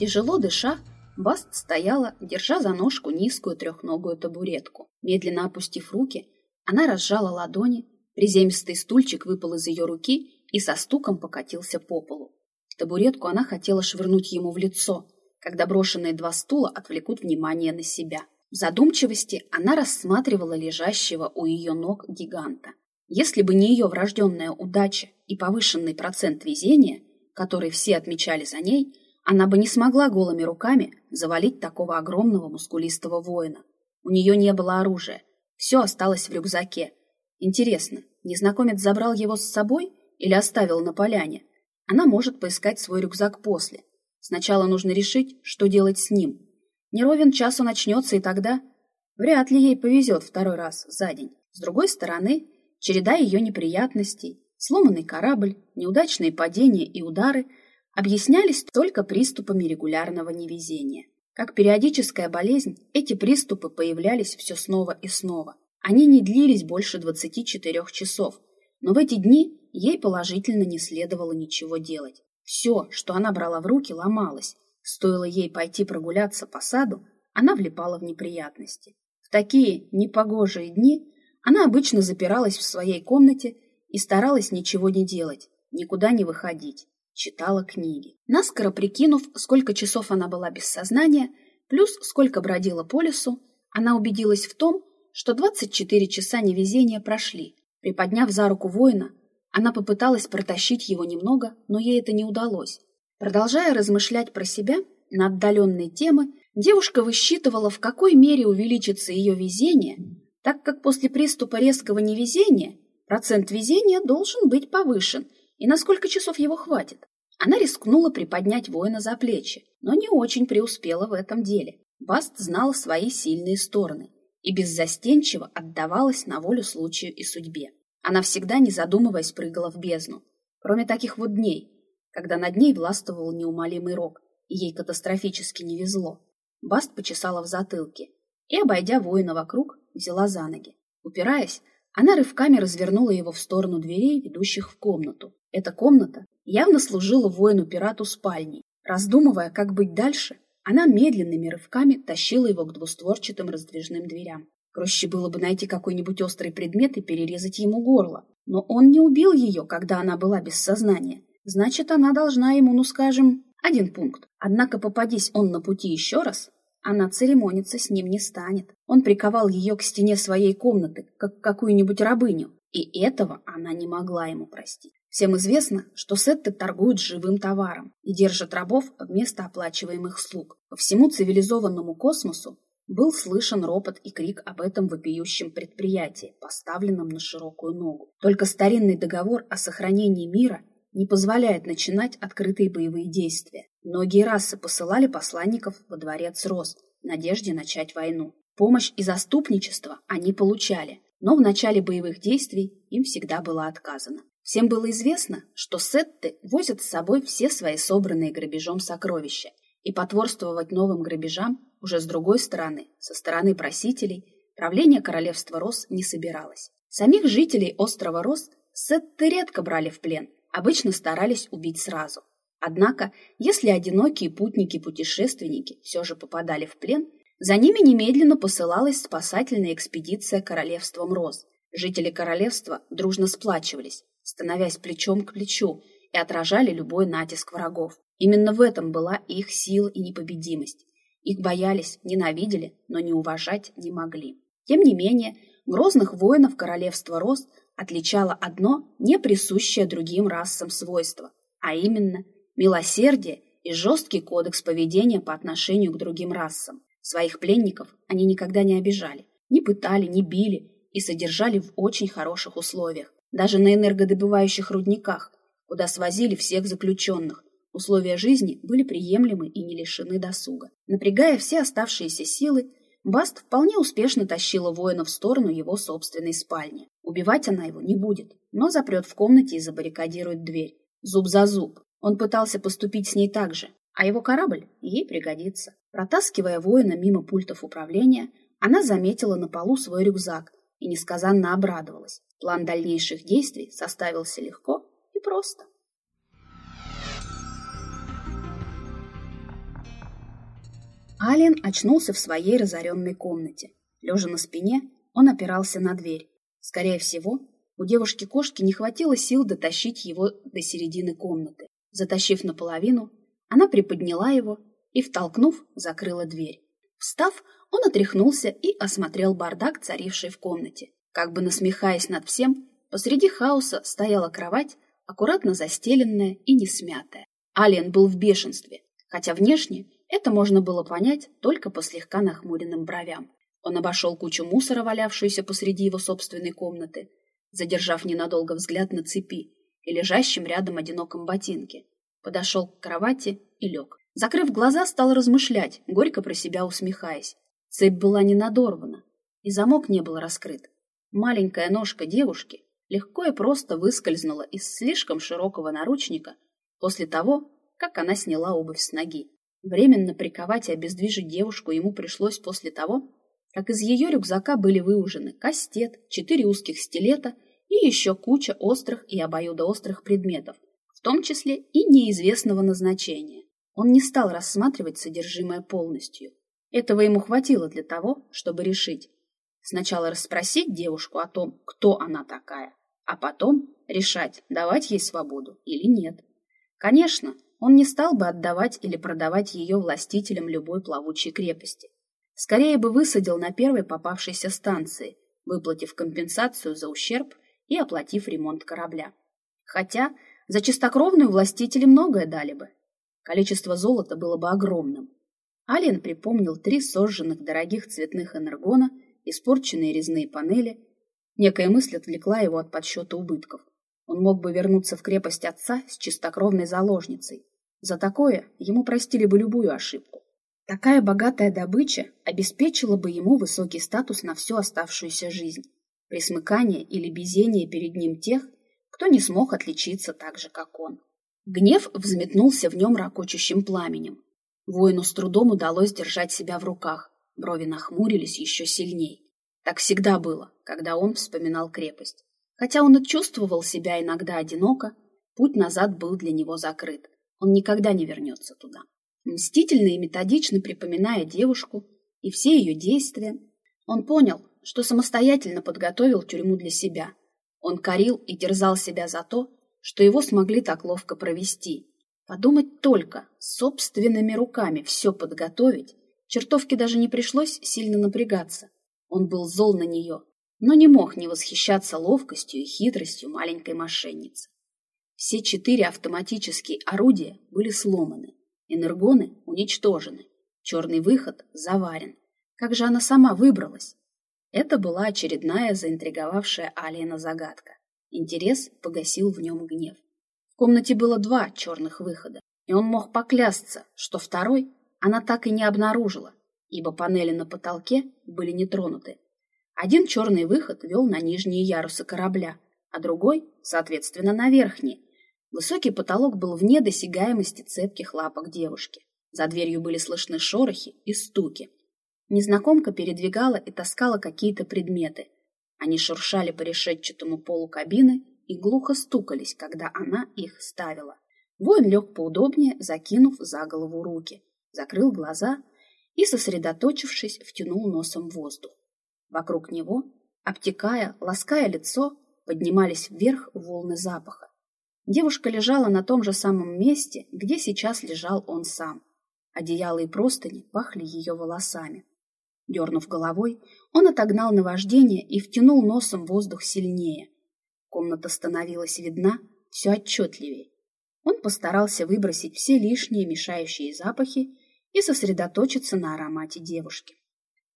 Тяжело дыша, Баст стояла, держа за ножку низкую трехногую табуретку. Медленно опустив руки, она разжала ладони, приземистый стульчик выпал из ее руки и со стуком покатился по полу. Табуретку она хотела швырнуть ему в лицо, когда брошенные два стула отвлекут внимание на себя. В задумчивости она рассматривала лежащего у ее ног гиганта. Если бы не ее врожденная удача и повышенный процент везения, который все отмечали за ней, она бы не смогла голыми руками завалить такого огромного мускулистого воина. У нее не было оружия, все осталось в рюкзаке. Интересно, незнакомец забрал его с собой или оставил на поляне? Она может поискать свой рюкзак после. Сначала нужно решить, что делать с ним. Не ровен час он начнется, и тогда вряд ли ей повезет второй раз за день. С другой стороны, череда ее неприятностей, сломанный корабль, неудачные падения и удары объяснялись только приступами регулярного невезения. Как периодическая болезнь, эти приступы появлялись все снова и снова. Они не длились больше 24 часов, но в эти дни ей положительно не следовало ничего делать. Все, что она брала в руки, ломалось, Стоило ей пойти прогуляться по саду, она влипала в неприятности. В такие непогожие дни она обычно запиралась в своей комнате и старалась ничего не делать, никуда не выходить, читала книги. Наскоро прикинув, сколько часов она была без сознания, плюс сколько бродила по лесу, она убедилась в том, что 24 часа невезения прошли. Приподняв за руку воина, она попыталась протащить его немного, но ей это не удалось. Продолжая размышлять про себя на отдаленные темы, девушка высчитывала, в какой мере увеличится ее везение, так как после приступа резкого невезения процент везения должен быть повышен, и на сколько часов его хватит. Она рискнула приподнять воина за плечи, но не очень преуспела в этом деле. Баст знал свои сильные стороны и беззастенчиво отдавалась на волю случаю и судьбе. Она всегда, не задумываясь, прыгала в бездну. Кроме таких вот дней, когда над ней властвовал неумолимый рок, и ей катастрофически не везло. Баст почесала в затылке и, обойдя воина вокруг, взяла за ноги. Упираясь, она рывками развернула его в сторону дверей, ведущих в комнату. Эта комната явно служила воину-пирату спальней. Раздумывая, как быть дальше, она медленными рывками тащила его к двустворчатым раздвижным дверям. Проще было бы найти какой-нибудь острый предмет и перерезать ему горло. Но он не убил ее, когда она была без сознания. Значит, она должна ему, ну скажем, один пункт. Однако попадись он на пути еще раз, она церемониться с ним не станет. Он приковал ее к стене своей комнаты, как какую-нибудь рабыню, и этого она не могла ему простить. Всем известно, что сетты торгуют живым товаром и держат рабов вместо оплачиваемых слуг. По всему цивилизованному космосу был слышен ропот и крик об этом вопиющем предприятии, поставленном на широкую ногу. Только старинный договор о сохранении мира не позволяет начинать открытые боевые действия. Многие расы посылали посланников во дворец Рос в надежде начать войну. Помощь и заступничество они получали, но в начале боевых действий им всегда было отказано. Всем было известно, что сетты возят с собой все свои собранные грабежом сокровища, и потворствовать новым грабежам уже с другой стороны, со стороны просителей, правление королевства Рос не собиралось. Самих жителей острова Рос сетты редко брали в плен – обычно старались убить сразу. Однако, если одинокие путники-путешественники все же попадали в плен, за ними немедленно посылалась спасательная экспедиция королевством Роз. Жители королевства дружно сплачивались, становясь плечом к плечу и отражали любой натиск врагов. Именно в этом была их сила и непобедимость. Их боялись, ненавидели, но не уважать не могли. Тем не менее, грозных воинов королевства Роз отличало одно не присущее другим расам свойство, а именно милосердие и жесткий кодекс поведения по отношению к другим расам. Своих пленников они никогда не обижали, не пытали, не били и содержали в очень хороших условиях. Даже на энергодобывающих рудниках, куда свозили всех заключенных, условия жизни были приемлемы и не лишены досуга. Напрягая все оставшиеся силы, Баст вполне успешно тащила воина в сторону его собственной спальни. Убивать она его не будет, но запрет в комнате и забаррикадирует дверь. Зуб за зуб. Он пытался поступить с ней так же, а его корабль ей пригодится. Протаскивая воина мимо пультов управления, она заметила на полу свой рюкзак и несказанно обрадовалась. План дальнейших действий составился легко и просто. Ален очнулся в своей разоренной комнате. Лежа на спине, он опирался на дверь. Скорее всего, у девушки-кошки не хватило сил дотащить его до середины комнаты. Затащив наполовину, она приподняла его и, втолкнув, закрыла дверь. Встав, он отряхнулся и осмотрел бардак, царивший в комнате. Как бы насмехаясь над всем, посреди хаоса стояла кровать, аккуратно застеленная и не смятая. Ален был в бешенстве, хотя внешне это можно было понять только по слегка нахмуренным бровям. Он обошел кучу мусора, валявшуюся посреди его собственной комнаты, задержав ненадолго взгляд на цепи и лежащем рядом одиноком ботинке. Подошел к кровати и лег. Закрыв глаза, стал размышлять, горько про себя усмехаясь. Цепь была не надорвана, и замок не был раскрыт. Маленькая ножка девушки легко и просто выскользнула из слишком широкого наручника после того, как она сняла обувь с ноги. Временно приковать и обездвижить девушку ему пришлось после того, как из ее рюкзака были выужены кастет, четыре узких стилета и еще куча острых и обоюдоострых предметов, в том числе и неизвестного назначения. Он не стал рассматривать содержимое полностью. Этого ему хватило для того, чтобы решить. Сначала расспросить девушку о том, кто она такая, а потом решать, давать ей свободу или нет. Конечно, он не стал бы отдавать или продавать ее властителям любой плавучей крепости. Скорее бы высадил на первой попавшейся станции, выплатив компенсацию за ущерб и оплатив ремонт корабля. Хотя за чистокровную властители многое дали бы. Количество золота было бы огромным. Ален припомнил три сожженных дорогих цветных энергона, испорченные резные панели. Некая мысль отвлекла его от подсчета убытков. Он мог бы вернуться в крепость отца с чистокровной заложницей. За такое ему простили бы любую ошибку. Такая богатая добыча обеспечила бы ему высокий статус на всю оставшуюся жизнь, присмыкание или безение перед ним тех, кто не смог отличиться так же, как он. Гнев взметнулся в нем ракочущим пламенем. Воину с трудом удалось держать себя в руках, брови нахмурились еще сильней. Так всегда было, когда он вспоминал крепость. Хотя он и чувствовал себя иногда одиноко, путь назад был для него закрыт. Он никогда не вернется туда. Мстительно и методично припоминая девушку и все ее действия, он понял, что самостоятельно подготовил тюрьму для себя. Он корил и терзал себя за то, что его смогли так ловко провести. Подумать только, собственными руками все подготовить, чертовке даже не пришлось сильно напрягаться. Он был зол на нее, но не мог не восхищаться ловкостью и хитростью маленькой мошенницы. Все четыре автоматические орудия были сломаны, Энергоны уничтожены. Черный выход заварен. Как же она сама выбралась? Это была очередная заинтриговавшая Алиена загадка. Интерес погасил в нем гнев. В комнате было два черных выхода, и он мог поклясться, что второй она так и не обнаружила, ибо панели на потолке были не тронуты. Один черный выход вел на нижние ярусы корабля, а другой, соответственно, на верхние, Высокий потолок был вне досягаемости цепких лапок девушки. За дверью были слышны шорохи и стуки. Незнакомка передвигала и таскала какие-то предметы. Они шуршали по решетчатому полу кабины и глухо стукались, когда она их ставила. Воин лег поудобнее, закинув за голову руки, закрыл глаза и, сосредоточившись, втянул носом воздух. Вокруг него, обтекая, лаская лицо, поднимались вверх волны запаха. Девушка лежала на том же самом месте, где сейчас лежал он сам. Одеяло и простыни пахли ее волосами. Дернув головой, он отогнал наваждение и втянул носом воздух сильнее. Комната становилась видна все отчетливее. Он постарался выбросить все лишние мешающие запахи и сосредоточиться на аромате девушки.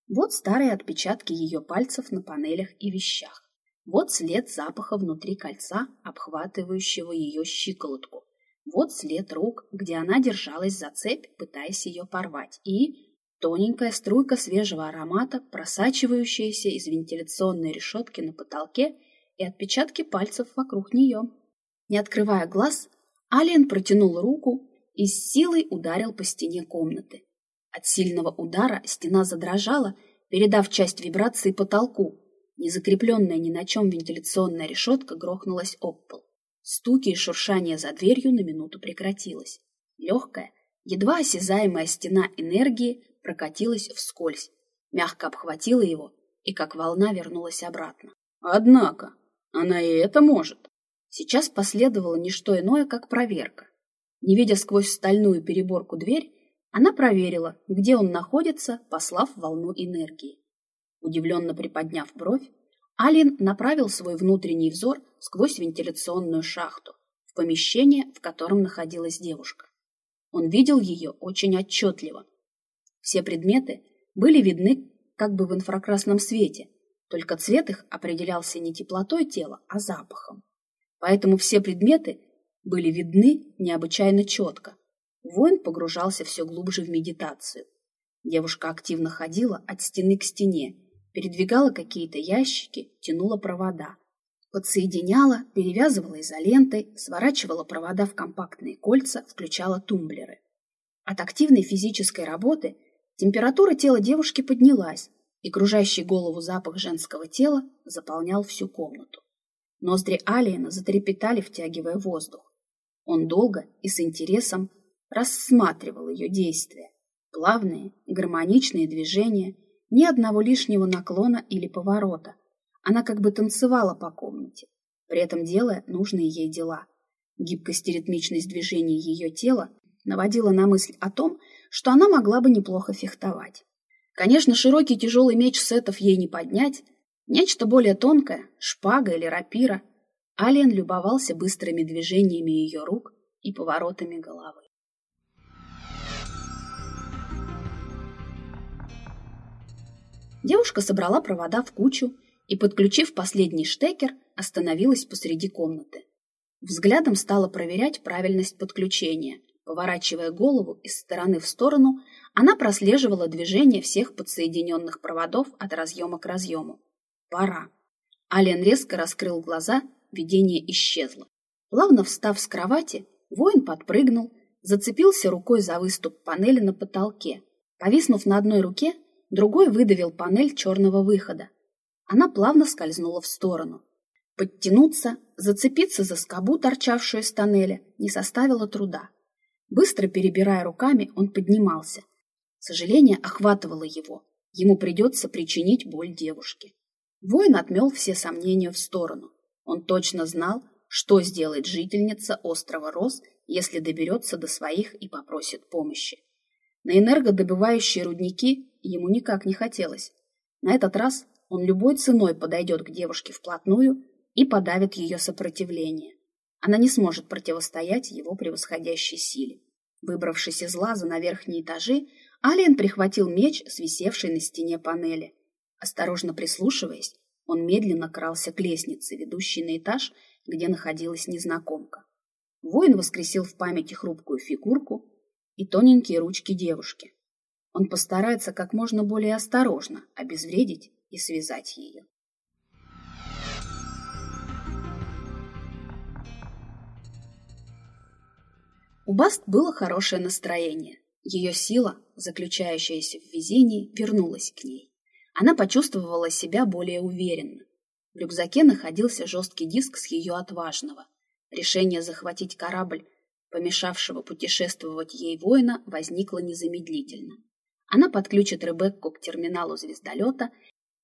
Вот старые отпечатки ее пальцев на панелях и вещах. Вот след запаха внутри кольца, обхватывающего ее щиколотку. Вот след рук, где она держалась за цепь, пытаясь ее порвать. И тоненькая струйка свежего аромата, просачивающаяся из вентиляционной решетки на потолке и отпечатки пальцев вокруг нее. Не открывая глаз, Алиен протянул руку и с силой ударил по стене комнаты. От сильного удара стена задрожала, передав часть вибрации потолку, Незакрепленная ни на чем вентиляционная решетка грохнулась об пол. Стуки и шуршание за дверью на минуту прекратилось. Легкая, едва осязаемая стена энергии прокатилась вскользь, мягко обхватила его и как волна вернулась обратно. Однако, она и это может. Сейчас последовало не что иное, как проверка. Не видя сквозь стальную переборку дверь, она проверила, где он находится, послав волну энергии. Удивленно приподняв бровь, Алин направил свой внутренний взор сквозь вентиляционную шахту в помещение, в котором находилась девушка. Он видел ее очень отчетливо. Все предметы были видны как бы в инфракрасном свете, только цвет их определялся не теплотой тела, а запахом. Поэтому все предметы были видны необычайно четко. Воин погружался все глубже в медитацию. Девушка активно ходила от стены к стене, передвигала какие-то ящики, тянула провода. Подсоединяла, перевязывала изолентой, сворачивала провода в компактные кольца, включала тумблеры. От активной физической работы температура тела девушки поднялась, и кружащий голову запах женского тела заполнял всю комнату. Ноздри Алиена затрепетали, втягивая воздух. Он долго и с интересом рассматривал ее действия. Плавные, гармоничные движения, ни одного лишнего наклона или поворота. Она как бы танцевала по комнате, при этом делая нужные ей дела. Гибкость и ритмичность движений ее тела наводила на мысль о том, что она могла бы неплохо фехтовать. Конечно, широкий тяжелый меч сетов ей не поднять. Нечто более тонкое, шпага или рапира. Алиен любовался быстрыми движениями ее рук и поворотами головы. Девушка собрала провода в кучу и, подключив последний штекер, остановилась посреди комнаты. Взглядом стала проверять правильность подключения. Поворачивая голову из стороны в сторону, она прослеживала движение всех подсоединенных проводов от разъема к разъему. Пора. Ален резко раскрыл глаза, видение исчезло. Плавно встав с кровати, воин подпрыгнул, зацепился рукой за выступ панели на потолке. Повиснув на одной руке, другой выдавил панель черного выхода. Она плавно скользнула в сторону. Подтянуться, зацепиться за скобу, торчавшую из тоннеля, не составило труда. Быстро перебирая руками, он поднимался – Сожаление охватывало его. Ему придется причинить боль девушке. Воин отмел все сомнения в сторону. Он точно знал, что сделает жительница острова Рос, если доберется до своих и попросит помощи. На энергодобывающие рудники ему никак не хотелось. На этот раз он любой ценой подойдет к девушке вплотную и подавит ее сопротивление. Она не сможет противостоять его превосходящей силе. Выбравшись из лаза на верхние этажи, Алиен прихватил меч, свисевший на стене панели. Осторожно прислушиваясь, он медленно крался к лестнице, ведущей на этаж, где находилась незнакомка. Воин воскресил в памяти хрупкую фигурку и тоненькие ручки девушки. Он постарается как можно более осторожно обезвредить и связать ее. У Баст было хорошее настроение. Ее сила, заключающаяся в везении, вернулась к ней. Она почувствовала себя более уверенно. В рюкзаке находился жесткий диск с ее отважного. Решение захватить корабль, помешавшего путешествовать ей воина, возникло незамедлительно. Она подключит Ребекку к терминалу звездолета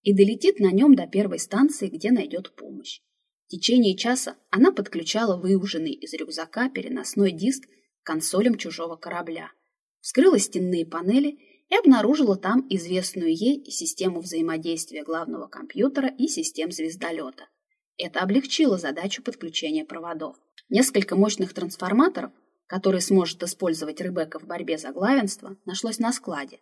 и долетит на нем до первой станции, где найдет помощь. В течение часа она подключала выуженный из рюкзака переносной диск консолям чужого корабля вскрыла стенные панели и обнаружила там известную ей систему взаимодействия главного компьютера и систем звездолета. Это облегчило задачу подключения проводов. Несколько мощных трансформаторов, которые сможет использовать Ребекка в борьбе за главенство, нашлось на складе.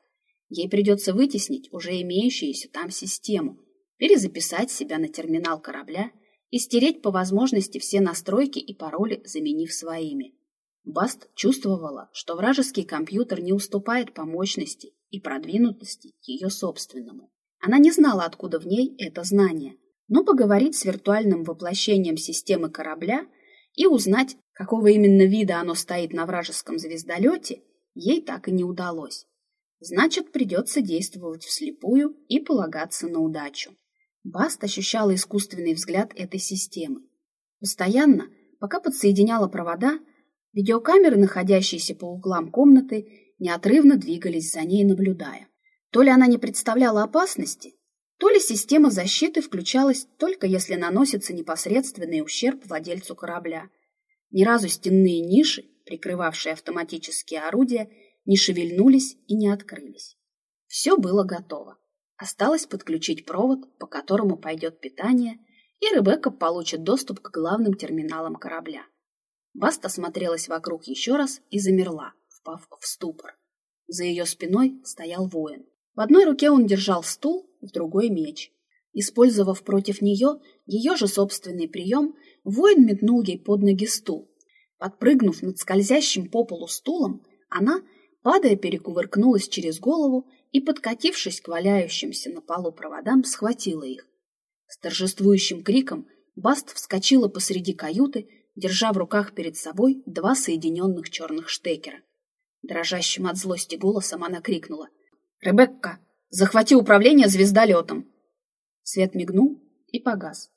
Ей придется вытеснить уже имеющуюся там систему, перезаписать себя на терминал корабля и стереть по возможности все настройки и пароли, заменив своими. Баст чувствовала, что вражеский компьютер не уступает по мощности и продвинутости ее собственному. Она не знала, откуда в ней это знание, но поговорить с виртуальным воплощением системы корабля и узнать, какого именно вида оно стоит на вражеском звездолете, ей так и не удалось. Значит, придется действовать вслепую и полагаться на удачу. Баст ощущала искусственный взгляд этой системы. Постоянно, пока подсоединяла провода, Видеокамеры, находящиеся по углам комнаты, неотрывно двигались за ней, наблюдая. То ли она не представляла опасности, то ли система защиты включалась только если наносится непосредственный ущерб владельцу корабля. Ни разу стенные ниши, прикрывавшие автоматические орудия, не шевельнулись и не открылись. Все было готово. Осталось подключить провод, по которому пойдет питание, и Ребекка получит доступ к главным терминалам корабля. Баста смотрелась вокруг еще раз и замерла, впав в ступор. За ее спиной стоял воин. В одной руке он держал стул, в другой — меч. Использовав против нее ее же собственный прием, воин метнул ей под ноги стул. Подпрыгнув над скользящим по полу стулом, она, падая, перекувыркнулась через голову и, подкатившись к валяющимся на полу проводам, схватила их. С торжествующим криком Баст вскочила посреди каюты, держа в руках перед собой два соединенных черных штекера. Дрожащим от злости голосом она крикнула. «Ребекка, захвати управление звездолетом!» Свет мигнул и погас.